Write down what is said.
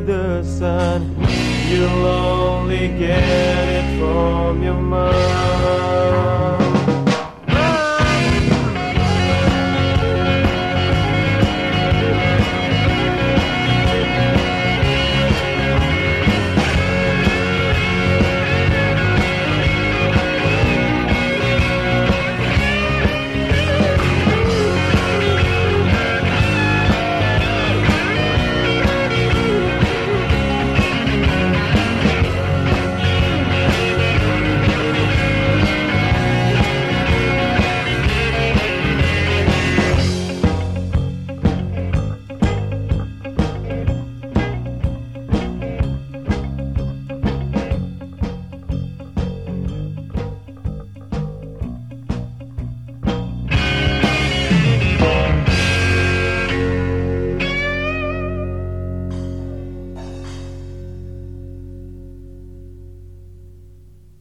the sun. You'll only get it from your mind.